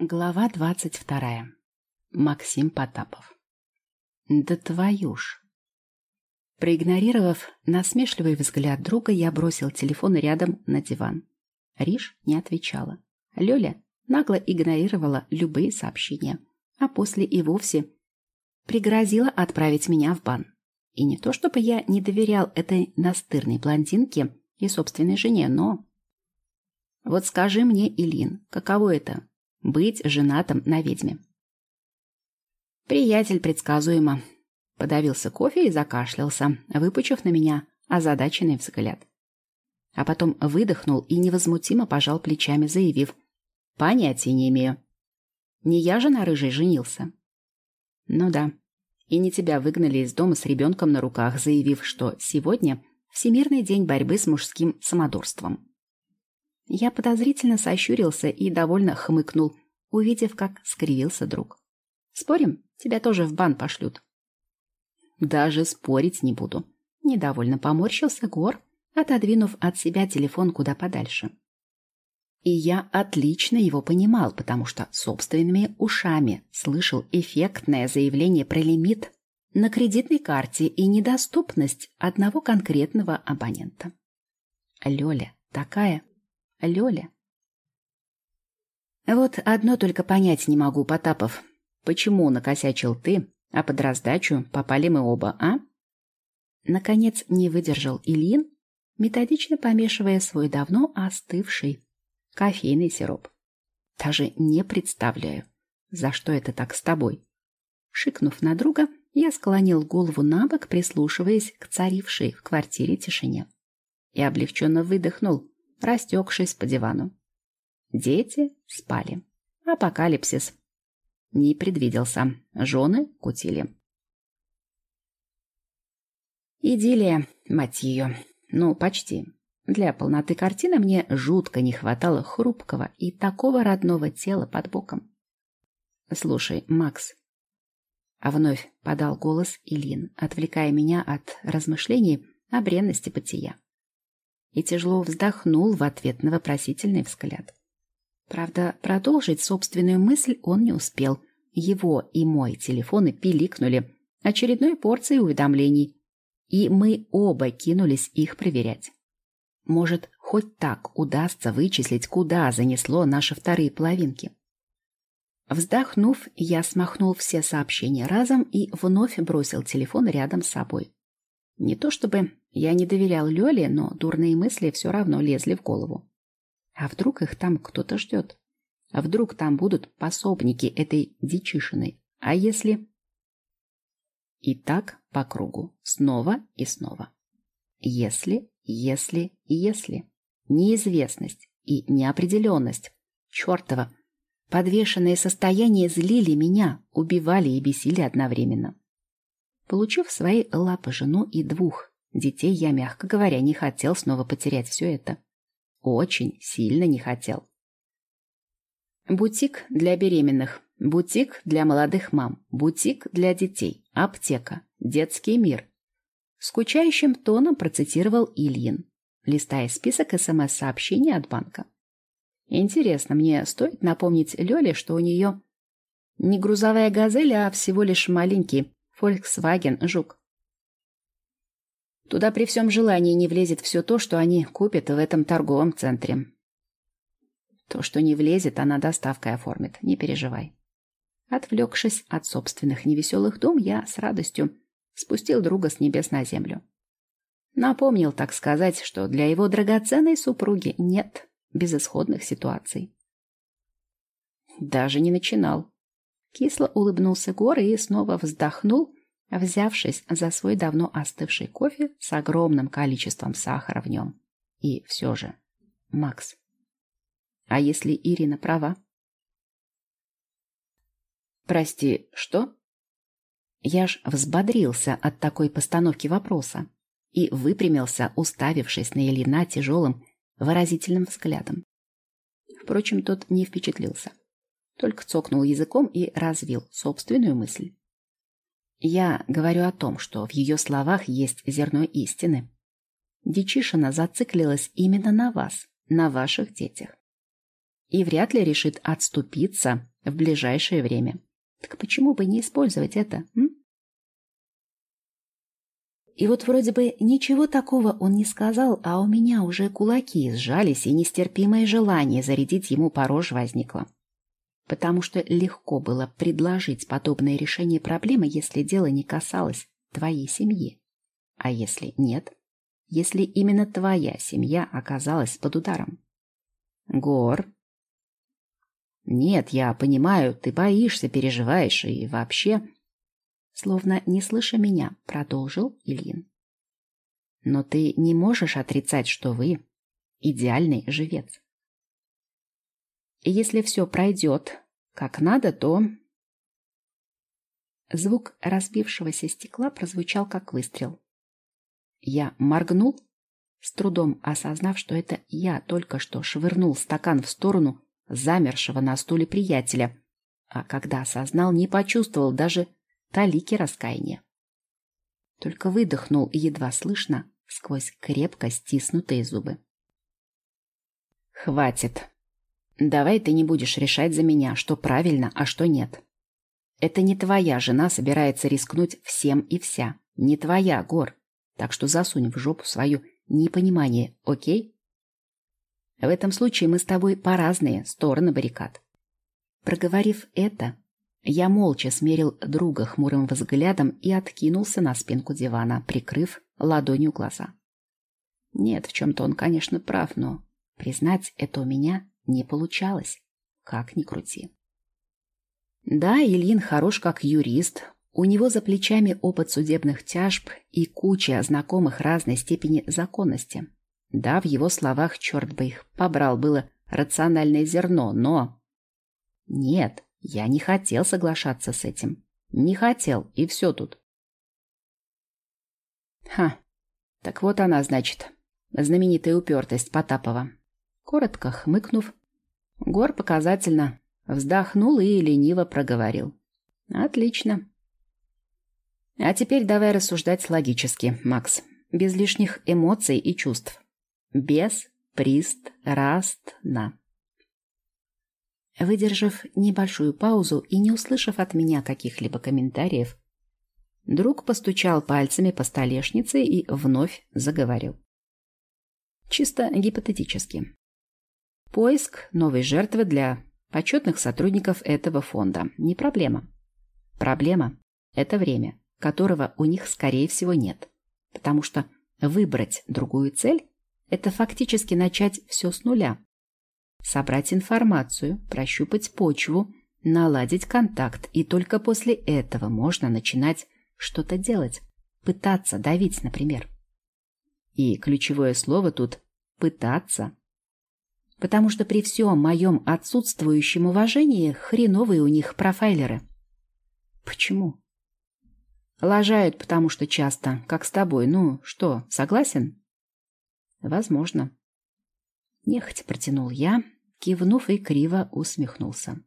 Глава двадцать вторая. Максим Потапов. Да твою ж. Проигнорировав насмешливый взгляд друга, я бросил телефон рядом на диван. Риш не отвечала. Лёля нагло игнорировала любые сообщения, а после и вовсе пригрозила отправить меня в бан. И не то чтобы я не доверял этой настырной блондинке и собственной жене, но... Вот скажи мне, Илин, каково это быть женатым на ведьме. Приятель предсказуемо подавился кофе и закашлялся, выпучив на меня озадаченный взгляд. А потом выдохнул и невозмутимо пожал плечами, заявив «Понятия не имею. Не я же на рыжей женился». «Ну да. И не тебя выгнали из дома с ребенком на руках, заявив, что сегодня Всемирный день борьбы с мужским самодурством». Я подозрительно сощурился и довольно хмыкнул, увидев, как скривился друг. «Спорим, тебя тоже в бан пошлют». «Даже спорить не буду». Недовольно поморщился Гор, отодвинув от себя телефон куда подальше. И я отлично его понимал, потому что собственными ушами слышал эффектное заявление про лимит на кредитной карте и недоступность одного конкретного абонента. Лёля такая Лёля. Вот одно только понять не могу, Потапов. Почему накосячил ты, а под раздачу попали мы оба, а? Наконец не выдержал Ильин, методично помешивая свой давно остывший кофейный сироп. Даже не представляю, за что это так с тобой. Шикнув на друга, я склонил голову на бок, прислушиваясь к царившей в квартире тишине. И облегченно выдохнул, растекшись по дивану. Дети спали. Апокалипсис. Не предвиделся. Жены кутили. Идиллия, мать ее. Ну, почти. Для полноты картины мне жутко не хватало хрупкого и такого родного тела под боком. «Слушай, Макс...» А вновь подал голос Ильин, отвлекая меня от размышлений о бренности бытия и тяжело вздохнул в ответ на вопросительный взгляд. Правда, продолжить собственную мысль он не успел. Его и мой телефоны пиликнули очередной порцией уведомлений, и мы оба кинулись их проверять. Может, хоть так удастся вычислить, куда занесло наши вторые половинки. Вздохнув, я смахнул все сообщения разом и вновь бросил телефон рядом с собой. Не то чтобы я не доверял Лёле, но дурные мысли все равно лезли в голову. А вдруг их там кто-то ждет? А вдруг там будут пособники этой дичишины? А если... И так по кругу, снова и снова. Если, если если. Неизвестность и неопределенность. Чёртова. Подвешенные состояния злили меня, убивали и бесили одновременно. Получив свои лапы жену и двух детей, я, мягко говоря, не хотел снова потерять все это. Очень сильно не хотел. Бутик для беременных, бутик для молодых мам, бутик для детей, аптека, детский мир. Скучающим тоном процитировал Ильин, листая список СМС-сообщений от банка. Интересно, мне стоит напомнить Лёле, что у нее не грузовая газель, а всего лишь маленький Volkswagen Жук. Туда при всем желании не влезет все то, что они купят в этом торговом центре. То, что не влезет, она доставкой оформит, не переживай. Отвлекшись от собственных невеселых дум, я с радостью спустил друга с небес на землю. Напомнил, так сказать, что для его драгоценной супруги нет безысходных ситуаций. Даже не начинал. Кисло улыбнулся Гор и снова вздохнул, взявшись за свой давно остывший кофе с огромным количеством сахара в нем. И все же, Макс, а если Ирина права? Прости, что? Я ж взбодрился от такой постановки вопроса и выпрямился, уставившись на Ильина тяжелым, выразительным взглядом. Впрочем, тот не впечатлился только цокнул языком и развил собственную мысль. Я говорю о том, что в ее словах есть зерно истины. Дичишина зациклилась именно на вас, на ваших детях. и вряд ли решит отступиться в ближайшее время. Так почему бы не использовать это? М? И вот вроде бы ничего такого он не сказал, а у меня уже кулаки сжались, и нестерпимое желание зарядить ему по возникло. Потому что легко было предложить подобное решение проблемы, если дело не касалось твоей семьи. А если нет? Если именно твоя семья оказалась под ударом? Гор. Нет, я понимаю, ты боишься, переживаешь и вообще словно не слыша меня, продолжил Ильин. Но ты не можешь отрицать, что вы идеальный живец. И если все пройдет как надо, то... Звук разбившегося стекла прозвучал как выстрел. Я моргнул, с трудом осознав, что это я только что швырнул стакан в сторону замершего на стуле приятеля, а когда осознал, не почувствовал даже талики раскаяния. Только выдохнул едва слышно сквозь крепко стиснутые зубы. «Хватит. Давай ты не будешь решать за меня, что правильно, а что нет. Это не твоя жена собирается рискнуть всем и вся. Не твоя, Гор. Так что засунь в жопу свою непонимание, окей? В этом случае мы с тобой по разные стороны баррикад». Проговорив это, я молча смерил друга хмурым взглядом и откинулся на спинку дивана, прикрыв ладонью глаза. Нет, в чем-то он, конечно, прав, но признать это у меня не получалось, как ни крути. Да, Ильин хорош как юрист, у него за плечами опыт судебных тяжб и куча знакомых разной степени законности. Да, в его словах, черт бы их побрал, было рациональное зерно, но... Нет, я не хотел соглашаться с этим. Не хотел, и все тут. Ха, так вот она, значит, знаменитая упертость Потапова. Коротко хмыкнув, Гор показательно вздохнул и лениво проговорил. Отлично. А теперь давай рассуждать логически, Макс, без лишних эмоций и чувств. Без прист раст на. Выдержав небольшую паузу и не услышав от меня каких-либо комментариев, друг постучал пальцами по столешнице и вновь заговорил. Чисто гипотетически. Поиск новой жертвы для почетных сотрудников этого фонда не проблема. Проблема – это время, которого у них, скорее всего, нет. Потому что выбрать другую цель – это фактически начать все с нуля, собрать информацию, прощупать почву, наладить контакт, и только после этого можно начинать что-то делать, пытаться давить, например. И ключевое слово тут «пытаться». Потому что при всем моем отсутствующем уважении хреновые у них профайлеры. Почему? Лажают, потому что часто, как с тобой. Ну, что, согласен? Возможно. Нехотя протянул я, кивнув и криво усмехнулся.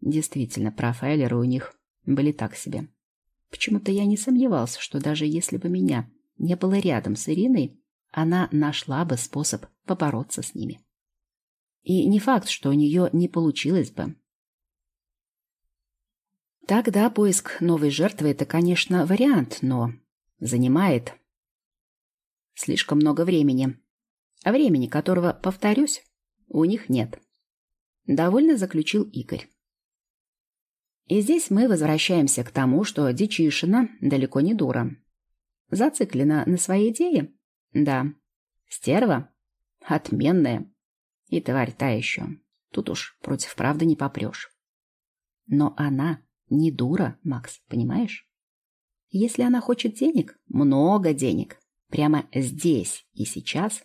Действительно, профайлеры у них были так себе. Почему-то я не сомневался, что даже если бы меня не было рядом с Ириной, она нашла бы способ побороться с ними. И не факт, что у нее не получилось бы. Тогда поиск новой жертвы – это, конечно, вариант, но занимает слишком много времени а времени которого, повторюсь, у них нет. Довольно заключил Игорь. И здесь мы возвращаемся к тому, что Дичишина далеко не дура. Зациклена на своей идее? Да. Стерва? Отменная. И тварь та еще. Тут уж против правды не попрешь. Но она не дура, Макс, понимаешь? Если она хочет денег, много денег, прямо здесь и сейчас,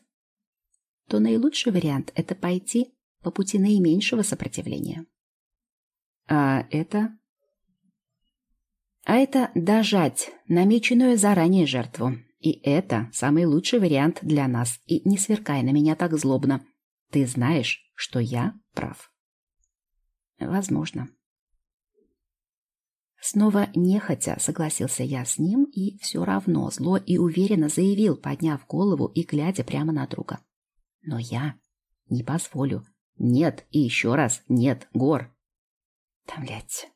то наилучший вариант – это пойти по пути наименьшего сопротивления. А это? А это дожать намеченную заранее жертву. И это самый лучший вариант для нас. И не сверкай на меня так злобно. Ты знаешь, что я прав. Возможно. Снова нехотя согласился я с ним и все равно зло и уверенно заявил, подняв голову и глядя прямо на друга. Но я не позволю Нет и еще раз нет, Гор. Там, блядь.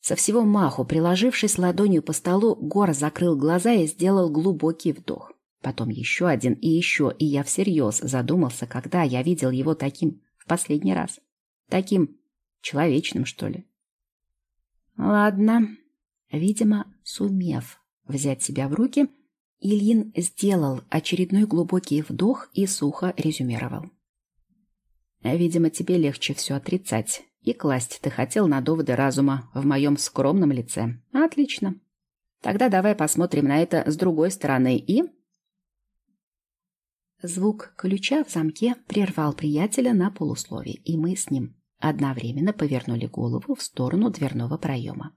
Со всего маху, приложившись ладонью по столу, Гор закрыл глаза и сделал глубокий вдох. Потом еще один и еще, и я всерьез задумался, когда я видел его таким в последний раз. Таким человечным, что ли. Ладно. Видимо, сумев взять себя в руки, Ильин сделал очередной глубокий вдох и сухо резюмировал. Видимо, тебе легче все отрицать. И класть ты хотел на доводы разума в моем скромном лице. Отлично. Тогда давай посмотрим на это с другой стороны и... Звук ключа в замке прервал приятеля на полусловие, и мы с ним одновременно повернули голову в сторону дверного проема.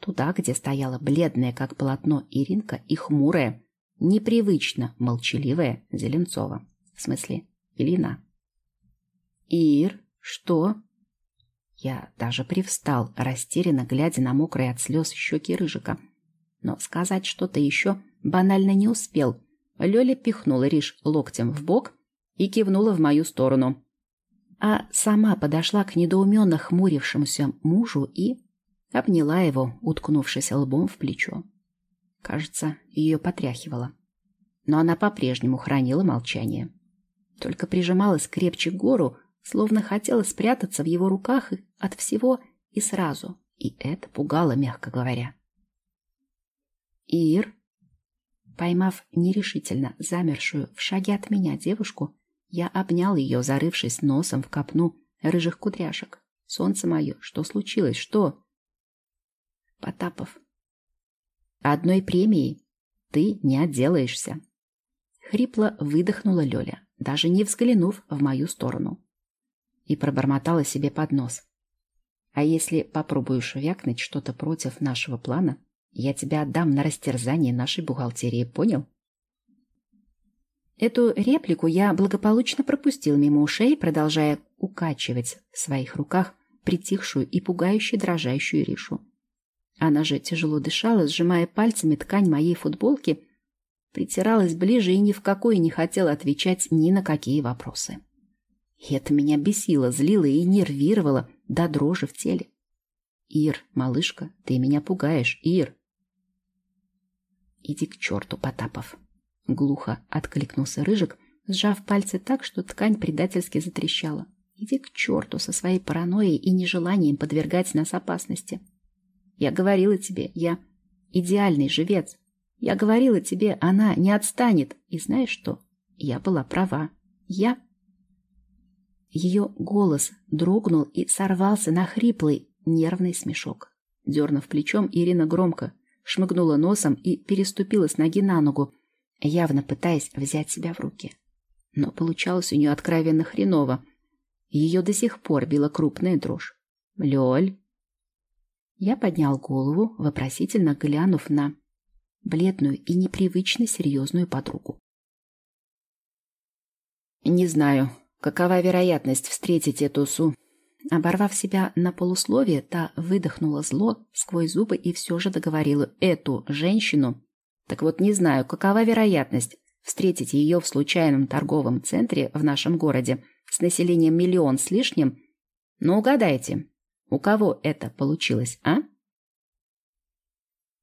Туда, где стояла бледная, как полотно, Иринка и хмурая, непривычно молчаливая Зеленцова. В смысле, Илина. «Ир, что?» Я даже привстал, растерянно глядя на мокрые от слез щеки Рыжика. Но сказать что-то еще банально не успел. Лёля пихнула Риш локтем в бок и кивнула в мою сторону. А сама подошла к недоуменно хмурившемуся мужу и обняла его, уткнувшись лбом в плечо. Кажется, ее потряхивало. Но она по-прежнему хранила молчание. Только прижималась крепче к гору, словно хотела спрятаться в его руках от всего и сразу, и это пугало, мягко говоря. Ир, поймав нерешительно замершую в шаге от меня девушку, я обнял ее, зарывшись носом в копну рыжих кудряшек. Солнце мое, что случилось, что? Потапов. Одной премией ты не отделаешься. Хрипло выдохнула Лёля, даже не взглянув в мою сторону и пробормотала себе под нос. «А если попробуешь вякнуть что-то против нашего плана, я тебя отдам на растерзание нашей бухгалтерии, понял?» Эту реплику я благополучно пропустил мимо ушей, продолжая укачивать в своих руках притихшую и пугающе дрожащую Ришу. Она же тяжело дышала, сжимая пальцами ткань моей футболки, притиралась ближе и ни в какой не хотела отвечать ни на какие вопросы. И это меня бесило, злило и нервировало до дрожи в теле. «Ир, малышка, ты меня пугаешь, Ир!» «Иди к черту, Потапов!» Глухо откликнулся Рыжик, сжав пальцы так, что ткань предательски затрещала. «Иди к черту со своей паранойей и нежеланием подвергать нас опасности. Я говорила тебе, я идеальный живец. Я говорила тебе, она не отстанет. И знаешь что? Я была права. Я ее голос дрогнул и сорвался на хриплый, нервный смешок. Дернув плечом, Ирина громко шмыгнула носом и переступила с ноги на ногу, явно пытаясь взять себя в руки. Но получалось у нее откровенно хреново. Ее до сих пор била крупная дрожь. «Лёль!» Я поднял голову, вопросительно глянув на бледную и непривычно серьезную подругу. «Не знаю, Какова вероятность встретить эту су? Оборвав себя на полусловие, та выдохнула зло сквозь зубы и все же договорила эту женщину. Так вот, не знаю, какова вероятность встретить ее в случайном торговом центре в нашем городе с населением миллион с лишним. Но угадайте, у кого это получилось, а?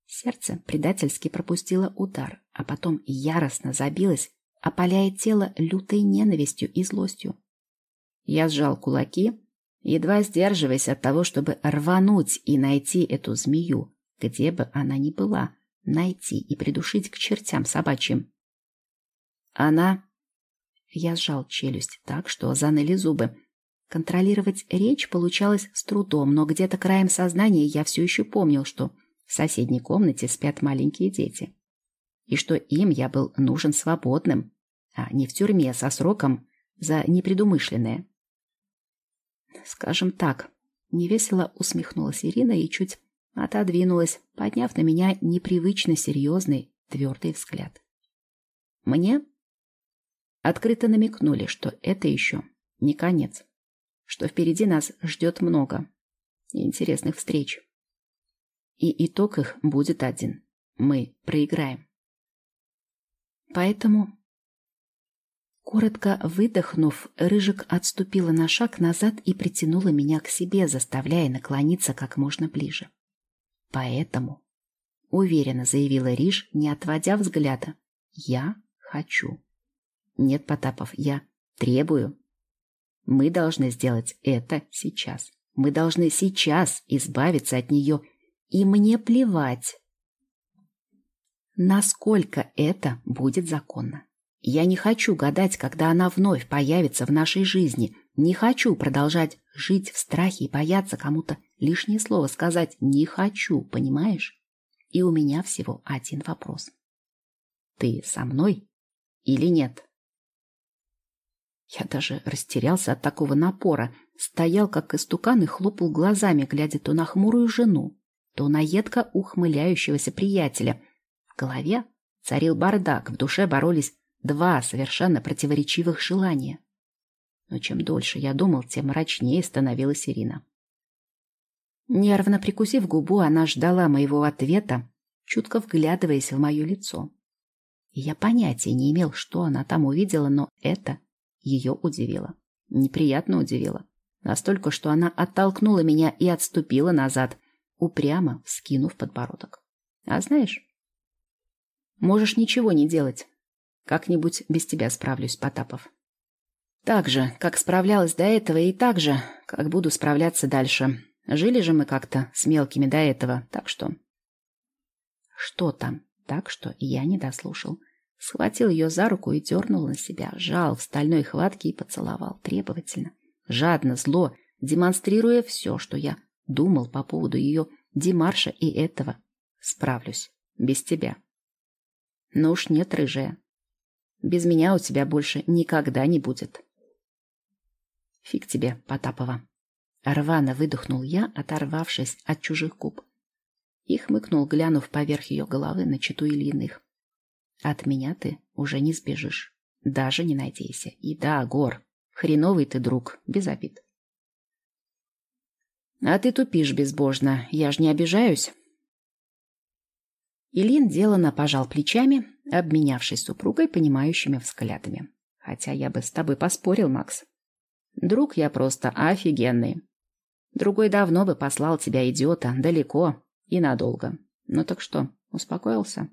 Сердце предательски пропустило удар, а потом яростно забилось опаляя тело лютой ненавистью и злостью. Я сжал кулаки, едва сдерживаясь от того, чтобы рвануть и найти эту змею, где бы она ни была, найти и придушить к чертям собачьим. Она... Я сжал челюсть так, что заныли зубы. Контролировать речь получалось с трудом, но где-то краем сознания я все еще помнил, что в соседней комнате спят маленькие дети и что им я был нужен свободным, а не в тюрьме со сроком за непредумышленное. Скажем так, невесело усмехнулась Ирина и чуть отодвинулась, подняв на меня непривычно серьезный, твердый взгляд. Мне открыто намекнули, что это еще не конец, что впереди нас ждет много интересных встреч. И итог их будет один. Мы проиграем. Поэтому Коротко выдохнув, Рыжик отступила на шаг назад и притянула меня к себе, заставляя наклониться как можно ближе. Поэтому, уверенно заявила Риш, не отводя взгляда, я хочу. Нет, Потапов, я требую. Мы должны сделать это сейчас. Мы должны сейчас избавиться от нее. И мне плевать, насколько это будет законно. Я не хочу гадать, когда она вновь появится в нашей жизни. Не хочу продолжать жить в страхе и бояться кому-то лишнее слово сказать. Не хочу, понимаешь? И у меня всего один вопрос. Ты со мной или нет? Я даже растерялся от такого напора, стоял как истукан и хлопал глазами, глядя то на хмурую жену, то на едко ухмыляющегося приятеля. В голове царил бардак, в душе боролись два совершенно противоречивых желания. Но чем дольше я думал, тем мрачнее становилась Ирина. Нервно прикусив губу, она ждала моего ответа, чутко вглядываясь в мое лицо. И я понятия не имел, что она там увидела, но это ее удивило. Неприятно удивило. Настолько, что она оттолкнула меня и отступила назад, упрямо вскинув подбородок. А знаешь, можешь ничего не делать. Как-нибудь без тебя справлюсь, Потапов. Так же, как справлялась до этого, и так же, как буду справляться дальше. Жили же мы как-то с мелкими до этого, так что... Что там? Так что я не дослушал. Схватил ее за руку и дернул на себя, жал в стальной хватке и поцеловал требовательно, жадно, зло, демонстрируя все, что я думал по поводу ее Димарша и этого. Справлюсь. Без тебя. Но уж нет, рыжая. Без меня у тебя больше никогда не будет. Фиг тебе, Потапова. Рвано выдохнул я, оторвавшись от чужих губ. И хмыкнул, глянув поверх ее головы на читу Ильиных. От меня ты уже не сбежишь. Даже не надейся. И да, Гор, хреновый ты друг, без обид. А ты тупишь безбожно. Я ж не обижаюсь. Ильин делано пожал плечами, обменявшись супругой понимающими взглядами. Хотя я бы с тобой поспорил, Макс. Друг я просто офигенный. Другой давно бы послал тебя, идиота, далеко и надолго. Ну так что, успокоился?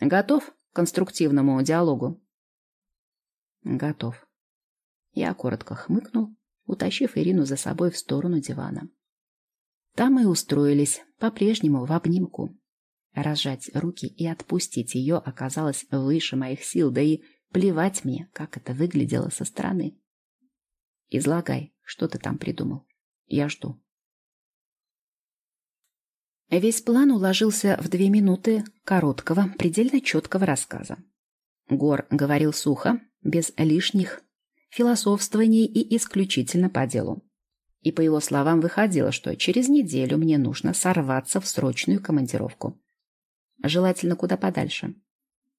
Готов к конструктивному диалогу? Готов. Я коротко хмыкнул, утащив Ирину за собой в сторону дивана. Там мы устроились, по-прежнему в обнимку. Разжать руки и отпустить ее оказалось выше моих сил, да и плевать мне, как это выглядело со стороны. Излагай, что ты там придумал. Я жду. Весь план уложился в две минуты короткого, предельно четкого рассказа. Гор говорил сухо, без лишних философствований и исключительно по делу. И по его словам выходило, что через неделю мне нужно сорваться в срочную командировку. Желательно куда подальше.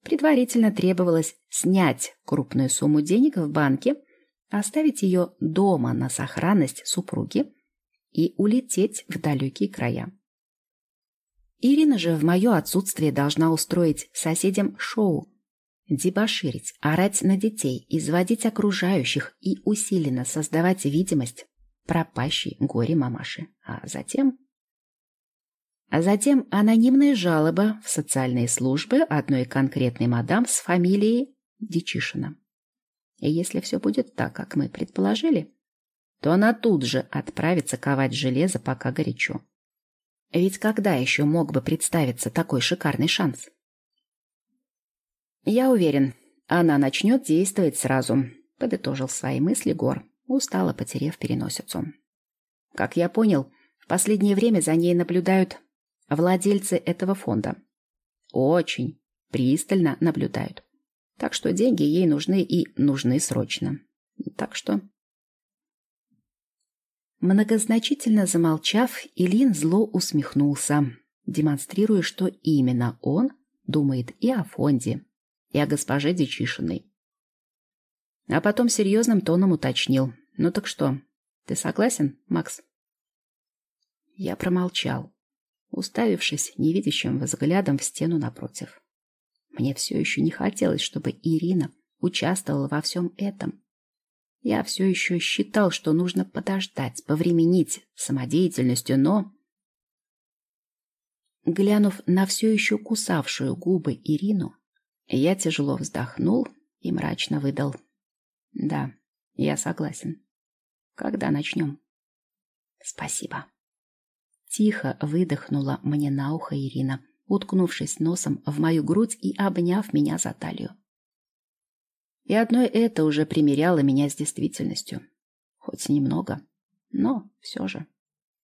Предварительно требовалось снять крупную сумму денег в банке, оставить ее дома на сохранность супруги и улететь в далекие края. Ирина же в мое отсутствие должна устроить соседям шоу, дебоширить, орать на детей, изводить окружающих и усиленно создавать видимость пропащей горе мамаши. А затем... А затем анонимная жалоба в социальные службы одной конкретной мадам с фамилией Дичишина. И если все будет так, как мы предположили, то она тут же отправится ковать железо, пока горячо. Ведь когда еще мог бы представиться такой шикарный шанс? Я уверен, она начнет действовать сразу, подытожил свои мысли Гор, устало потерев переносицу. Как я понял, в последнее время за ней наблюдают владельцы этого фонда. Очень пристально наблюдают. Так что деньги ей нужны и нужны срочно. Так что Многозначительно замолчав, Илин зло усмехнулся, демонстрируя, что именно он думает и о фонде, и о госпоже Дичишиной. А потом серьезным тоном уточнил. «Ну так что, ты согласен, Макс?» Я промолчал, уставившись невидящим взглядом в стену напротив. Мне все еще не хотелось, чтобы Ирина участвовал во всем этом. Я все еще считал, что нужно подождать, повременить самодеятельностью, но... Глянув на все еще кусавшую губы Ирину, я тяжело вздохнул и мрачно выдал. Да, я согласен. Когда начнем? Спасибо. Тихо выдохнула мне на ухо Ирина, уткнувшись носом в мою грудь и обняв меня за талию. И одно это уже примеряло меня с действительностью. Хоть немного, но все же.